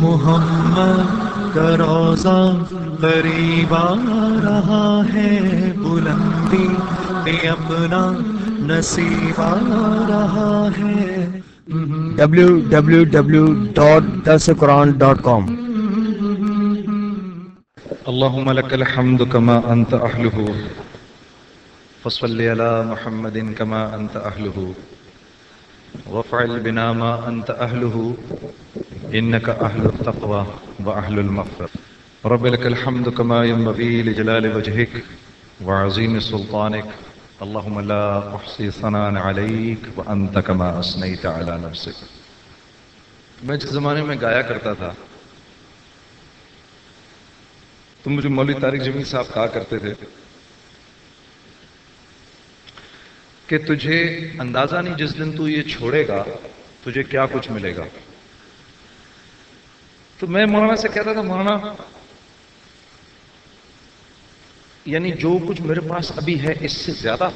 محمد کا روزہ قریب آ رہا ہے بلندی پہ اپنا نصیب آ رہا ہے۔ www.dasquran.com اللهم لك الحمد كما أنت أهله فصل على محمد كما أنت أهله وافعل بنا ما أنت أهله إنك أهل التقوى وأهل المغفر رب لك الحمد كما ينبغي لجلال وجهك وعظيم سلطانك. اللهم لا أحصي ثناء عليك وأنت كما أثنيت على نفسك. میں جس زمانے میں گایا کرتا تھا تو مجھے مولوی طارق جمیل صاحب کہا کرتے تھے کہ تجھے اندازہ نہیں جس دن تو یہ چھوڑے گا، تجھے کیا کچھ ملے گا؟ تو میں مولانا سے کہتا تھا، مولانا یعنی جو کچھ میرے پاس ابھی ہے، اس سے زیادہ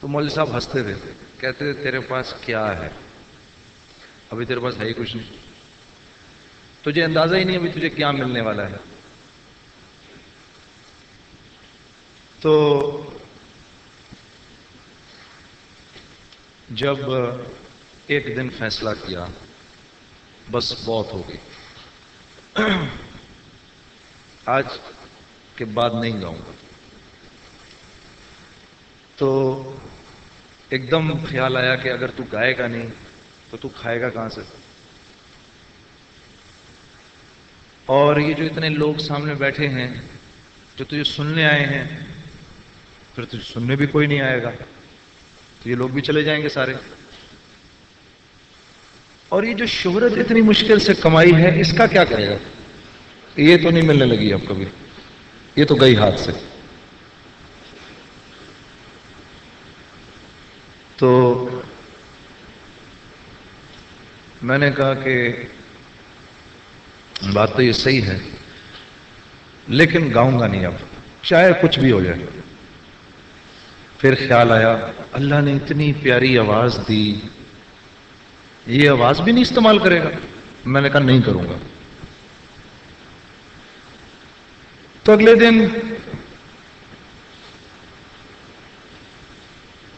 تو مولوی صاحب ہنستے تھے کہتے تھے تیرے پاس کیا ہے؟ ابھی تیرے پاس ہے ہی کچھ نہیں۔ تجھے اندازہ ہی نہیں ابھی تجھے کیا ملنے والا ہے۔ تو جب ایک دن فیصلہ کیا بس بہت ہو گئی۔ آج کے بعد نہیں گاؤں گا۔ تو ایک دم خیال آیا کہ اگر تو گائے گا نہیں تو تو کھائے گا کہاں سے؟ اور یہ جو اتنے لوگ سامنے بیٹھے ہیں، جو تجھے سننے آئے ہیں، پھر تجھے سننے بھی کوئی نہیں آئے گا۔ تو یہ لوگ بھی چلے جائیں گے سارے۔ اور یہ جو شہرت اتنی مشکل سے کمائی ہے، اس کا کیا کرے گا؟ یہ تو نہیں ملنے لگی اب کبھی۔ یہ تو گئی ہاتھ سے۔ تو میں نے کہا کہ بات تو یہ صحیح ہے، لیکن گاؤں گا نہیں اب۔ چاہے کچھ بھی ہو جائے۔ پھر خیال آیا، اللہ نے اتنی پیاری آواز دی۔ یہ آواز بھی نہیں استعمال کرے گا۔ میں نے کہا نہیں کروں گا۔ تو اگلے دن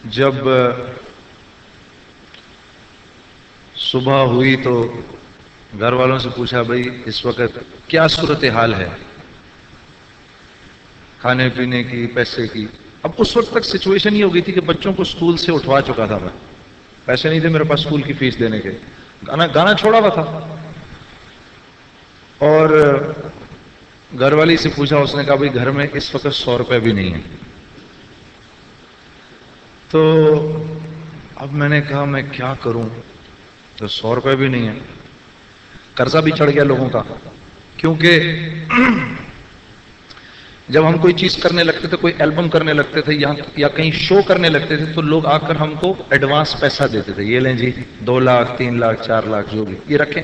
جب صبح ہوئی تو گھر والوں سے پوچھا، بھائی، اس وقت کیا صورت حال ہے؟ کھانے پینے کی، پیسے کی اب اس وقت تک سچویشن یہ ہو گئی تھی کہ بچوں کو اسکول سے اٹھوا چکا تھا میں۔ پیسے نہیں تھے میرے پاس اسکول کی فیس دینے کے۔ گانا گانا چھوڑا ہوا تھا۔ اور گھر والی سے پوچھا، اس نے کہا بھائی گھر میں اس وقت سو روپے بھی نہیں ہے تو اب میں نے کہا میں کیا کروں؟ تو سو روپے بھی نہیں ہے قرضہ بھی چڑھ گیا لوگوں کا۔ کیونکہ جب ہم کوئی چیز کرنے لگتے تھے، کوئی البم کرنے لگتے تھے یا کہیں شو کرنے لگتے تھے، تو لوگ آ کر ہم کو ایڈوانس پیسہ دیتے تھے۔ یہ لیں جی دو لاکھ، تین لاکھ، چار لاکھ، جو بھی، یہ رکھیں۔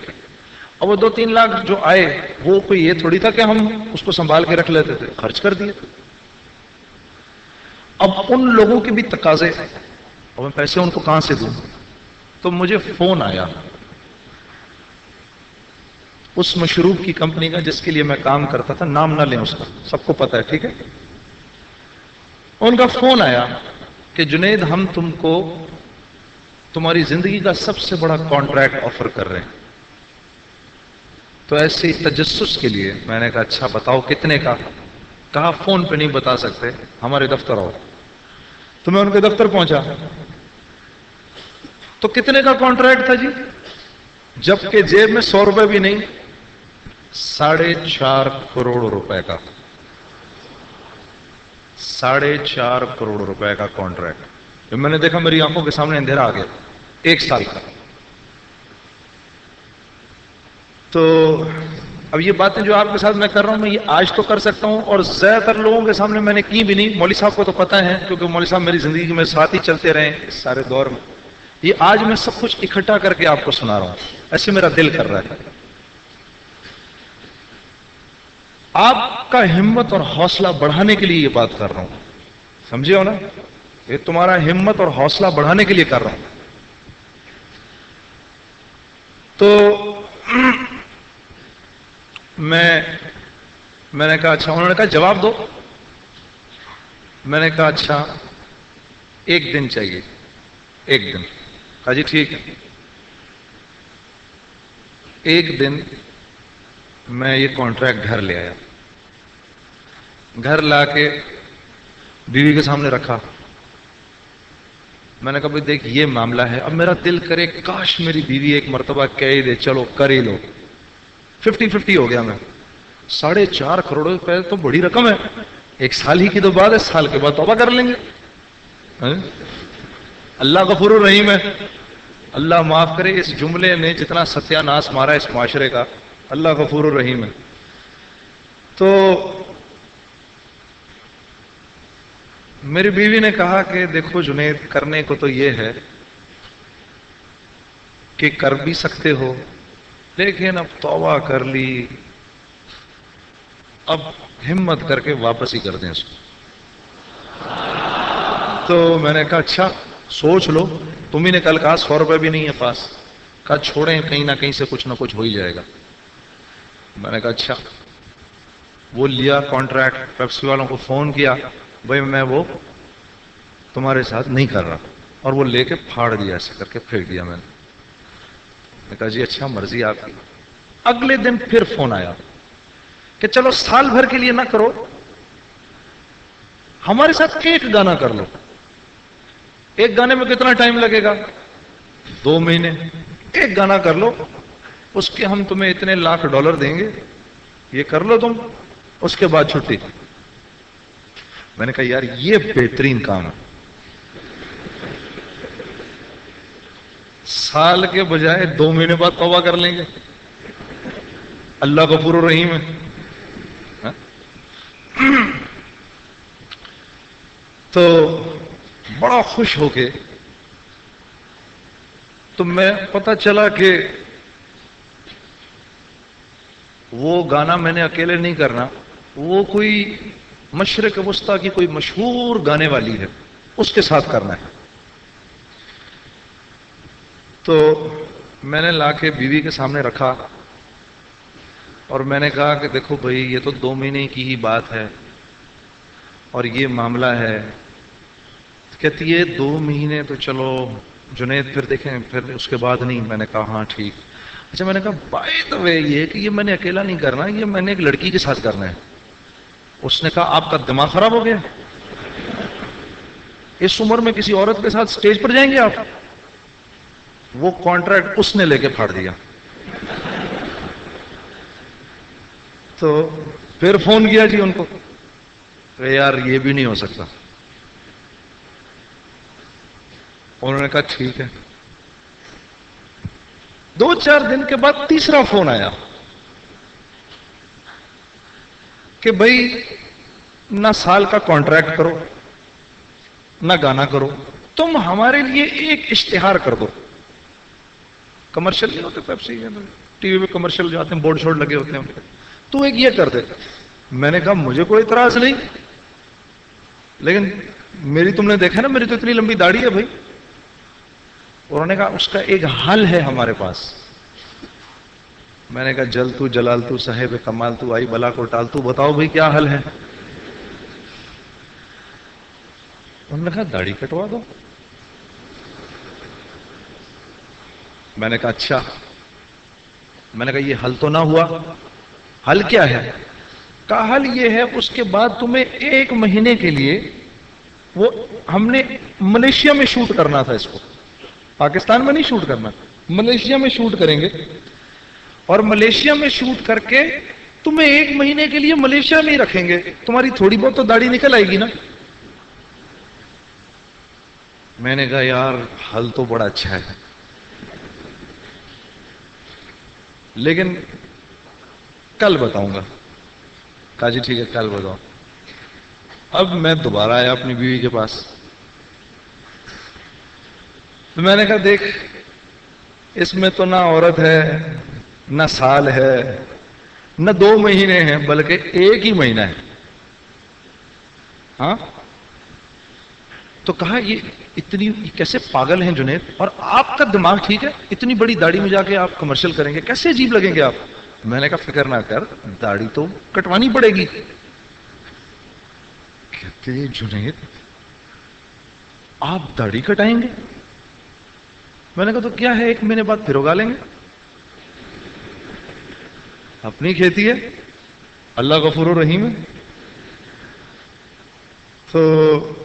اور وہ دو تین لاکھ جو آئے، وہ کوئی یہ تھوڑی تھا کہ ہم اس کو سنبھال کے رکھ لیتے تھے، خرچ کر دیے۔ اب ان لوگوں کے بھی تقاضے۔ اور میں پیسے ان کو کہاں سے دوں؟ تو مجھے فون آیا۔ اس مشروب کی کمپنی کا جس کے لیے میں کام کرتا تھا، نام نہ لیں اس کا، سب کو پتا ہے، ٹھیک ہے؟ ان کا فون آیا کہ جنید، ہم تم کو تمہاری زندگی کا سب سے بڑا کانٹریکٹ آفر کر رہے ہیں۔ تو ایسے تجسس کے لیے میں نے کہا اچھا بتاؤ کتنے کا؟ کہا، فون پہ نہیں بتا سکتے، ہمارے دفتر آؤ۔ تو میں ان کے دفتر پہنچا۔ تو کتنے کا کانٹریکٹ تھا جی؟ جبکہ جیب میں سو روپے بھی نہیں۔ ساڑھے چار کروڑ روپے کا۔ ساڑھے چار کروڑ روپے کا کانٹریکٹ میں نے دیکھا میری آنکھوں کے سامنے اندھیرا آ گیا۔ ایک سال کا۔ تو اب یہ باتیں جو آپ کے ساتھ میں کر رہا ہوں، میں یہ آج تو کر سکتا ہوں اور زیادہ تر لوگوں کے سامنے میں نے کی بھی نہیں۔ مولوی صاحب کو تو پتہ ہے، کیونکہ مولوی صاحب میری زندگی میں ساتھ ہی چلتے رہے اس سارے دور میں۔ یہ آج میں سب کچھ اکٹھا کر کے آپ کو سنا رہا ہوں۔ ایسے میرا دل کر رہا ہے۔ آپ کا ہمت اور حوصلہ بڑھانے کے لیے یہ بات کر رہا ہوں۔ سمجھے ہو نا؟ یہ تمہارا ہمت اور حوصلہ بڑھانے کے لیے کر رہا ہوں۔ تو میں میں نے کہا اچھا انہوں نے کہا جواب دو۔ میں نے کہا اچھا ایک دن چاہیے۔ ایک دن۔ کہا جی ٹھیک ہے۔ ایک دن میں یہ کانٹریکٹ گھر لے آیا۔ گھر لا کے بیوی کے سامنے رکھا۔ میں نے کہا بھائی دیکھ یہ معاملہ ہے۔ اب میرا دل کرے، کاش میری بیوی ایک مرتبہ کہہ ہی دے، چلو کر ہی لو۔ ففٹی ففٹی ہو گیا میں۔ ساڑھے چار کروڑ روپے تو بڑی رقم ہے۔ ایک سال ہی کی تو بعد ہے، سال کے بعد توبہ کر لیں گے۔ ہاں؟ اللہ غفور الرحیم ہے۔ اللہ معاف کرے، اس جملے نے جتنا ستیہ ناس مارا اس معاشرے کا، اللہ غفور الرحیم ہے۔ تو میری بیوی نے کہا کہ دیکھو جنید، کرنے کو تو یہ ہے کہ کر بھی سکتے ہو، لیکن اب توبہ کر لی۔ اب ہمت کر کے واپس ہی کر دیں اس کو۔ تو میں نے کہا اچھا سوچ لو۔ تم ہی نے کل کہا، سو روپے بھی نہیں ہے پاس۔ کہا، چھوڑیں، کہیں نہ کہیں سے کچھ نہ کچھ ہو ہی جائے گا۔ میں نے کہا اچھا۔ وہ لیا کانٹریکٹ پیپسی والوں کو فون کیا۔ بھائی میں وہ تمہارے ساتھ نہیں کر رہا اور وہ لے کے پھاڑ دیا ایسے کر کے پھینک دیا میں نے۔ کہا جی اچھا مرضی آپ کی۔ اگلے دن پھر فون آیا کہ چلو سال بھر کے لیے نہ کرو، ہمارے ساتھ ایک گانا کر لو۔ ایک گانے میں کتنا ٹائم لگے گا؟ دو مہینے۔ ایک گانا کر لو، اس کے ہم تمہیں اتنے لاکھ ڈالر دیں گے، یہ کر لو تم، اس کے بعد چھٹی۔ میں نے کہا، یار، یہ بہترین کام ہے. سال کے بجائے دو مہینے بعد توبہ کر لیں گے۔ اللہ کا پور رحیم ہے ہاں؟ تو بڑا خوش ہو کے تو میں پتا چلا کہ وہ گانا میں نے اکیلے نہیں کرنا، وہ کوئی مشرق وسطی کی کوئی مشہور گانے والی ہے، اس کے ساتھ کرنا ہے۔ تو میں نے لا کے بیوی کے سامنے رکھا اور میں نے کہا کہ دیکھو بھائی، یہ تو دو مہینے کی ہی بات ہے اور یہ معاملہ ہے۔ کہتی ہے، دو مہینے تو چلو، جنید پھر دیکھیں، پھر اس کے بعد نہیں۔ میں نے کہا ہاں ٹھیک۔ اچھا میں نے کہا بائی تو یہ کہ یہ میں نے اکیلا نہیں کرنا، یہ میں نے ایک لڑکی کے ساتھ کرنا ہے۔ اس نے کہا، آپ کا دماغ خراب ہو گیا۔ اس عمر میں کسی عورت کے ساتھ سٹیج پر جائیں گے آپ؟ وہ کانٹریکٹ اس نے لے کے پھاڑ دیا۔ تو پھر فون کیا جی ان کو۔ یار یہ بھی نہیں ہو سکتا۔ انہوں نے کہا، ٹھیک ہے۔ دو چار دن کے بعد تیسرا فون آیا۔ کہ بھائی نہ سال کا کانٹریکٹ کرو، نہ گانا کرو، تم ہمارے لیے ایک اشتہار کر دو۔ کمرشل نہیں ہوتے پیپسی ٹی وی پہ کمرشل جو آتے ہیں بورڈ شورڈ لگے ہوتے ہیں۔ تو ایک یہ کر دے۔ میں نے کہا، مجھے کوئی اعتراض نہیں۔ لیکن میری تم نے دیکھا نا، میری تو اتنی لمبی داڑھی ہے بھائی۔ انہوں نے کہا، اس کا ایک حل ہے ہمارے پاس۔ میں نے کہا، جل تو جلال تو صاحب کمال تو آئی، بلا کو ٹال تو، بتاؤ بھائی کیا حل ہے؟ انہوں نے کہا، داڑھی کٹوا دو۔ میں نے کہا اچھا۔ میں نے کہا، یہ حل تو نہ ہوا۔ حل کیا ہے؟ کہا، حل یہ ہے، اس کے بعد تمہیں ایک مہینے کے لیے وہ، ہم نے ملیشیا میں شوٹ کرنا تھا اس کو۔ پاکستان میں نہیں شوٹ کرنا، ملیشیا میں شوٹ کریں گے۔ اور ملیشیا میں شوٹ کر کے تمہیں ایک مہینے کے لیے ملیشیا میں ہی رکھیں گے۔ تمہاری تھوڑی بہت تو داڑھی نکل آئے گی نا۔ میں نے کہا، یار، حل تو بڑا اچھا ہے۔ لیکن کل بتاؤں گا۔ کہا جی ٹھیک ہے، کل بتاؤ اب میں دوبارہ آیا اپنی بیوی کے پاس۔ تو میں نے کہا، دیکھ، اس میں تو نہ عورت ہے نہ سال ہے، نہ دو مہینے ہیں، بلکہ ایک ہی مہینہ ہے۔ ہاں؟ تو کہا، یہ اتنی کیسے پاگل ہیں جنید؟ اور آپ کا دماغ ٹھیک ہے؟ اتنی بڑی داڑھی میں جا کے آپ کمرشل کریں گے، کیسے عجیب لگیں گے آپ؟ میں نے کہا، فکر نہ کر، داڑھی تو کٹوانی پڑے گی۔ کہتے جنید، آپ داڑھی کٹائیں گے؟ میں نے کہا، تو کیا ہے؟ ایک مہینے بعد پھر اگا لیں گے۔ اپنی کھیتی ہے۔ اللہ غفور الرحیم ہے۔ تو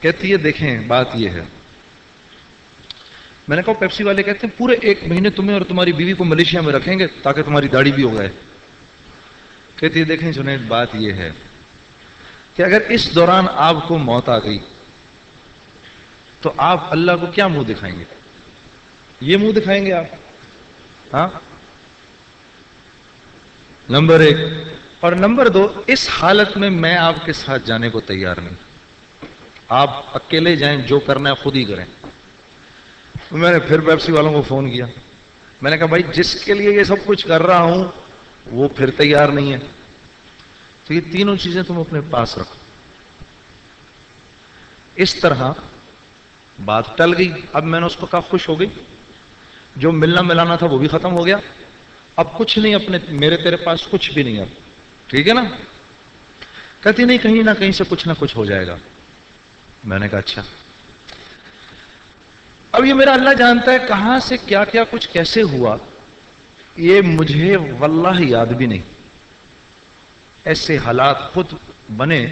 کہتی ہے، دیکھیں، بات یہ ہے۔ میں نے کہا، پیپسی والے کہتے ہیں، پورے ایک مہینے تمہیں اور تمہاری بیوی کو ملیشیا میں رکھیں گے تاکہ تمہاری داڑھی بھی ہو گئے۔ کہتی ہے، دیکھیں سنیں بات یہ ہے کہ اگر اس دوران آپ کو موت آ گئی، تو آپ اللہ کو کیا منہ دکھائیں گے؟ یہ منہ دکھائیں گے آپ۔ ہاں؟ نمبر ایک۔ اور نمبر دو، اس حالت میں میں آپ کے ساتھ جانے کو تیار نہیں۔ آپ اکیلے جائیں، جو کرنا ہے خود ہی کریں۔ میں نے پھر پیپسی والوں کو فون کیا۔ میں نے کہا، بھائی، جس کے لیے یہ سب کچھ کر رہا ہوں، وہ پھر تیار نہیں ہے۔ تو یہ تینوں چیزیں تم اپنے پاس رکھو۔ اس طرح بات ٹل گئی۔ اب میں نے اس کو کہا، خوش ہو گئی۔ جو ملنا ملانا تھا، وہ بھی ختم ہو گیا۔ اب کچھ نہیں، اپنے میرے تیرے پاس کچھ بھی نہیں اب ٹھیک ہے نا؟ کہتی نہیں، کہیں نہ کہیں سے کچھ نہ کچھ ہو جائے گا۔ میں نے کہا اچھا۔ اب یہ میرا اللہ جانتا ہے کہاں سے کیا کیا کچھ کیسے ہوا۔ یہ مجھے واللہ یاد بھی نہیں۔ ایسے حالات خود بنے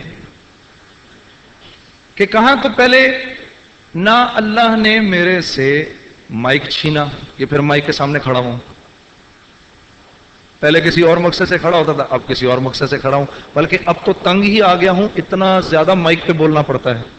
کہ کہاں تو پہلے نہ اللہ نے میرے سے مائک چھینا، یہ پھر مائک کے سامنے کھڑا ہوں۔ پہلے کسی اور مقصد سے کھڑا ہوتا تھا، اب کسی اور مقصد سے کھڑا ہوں۔ بلکہ اب تو تنگ ہی آ گیا ہوں، اتنا زیادہ مائک پہ بولنا پڑتا ہے۔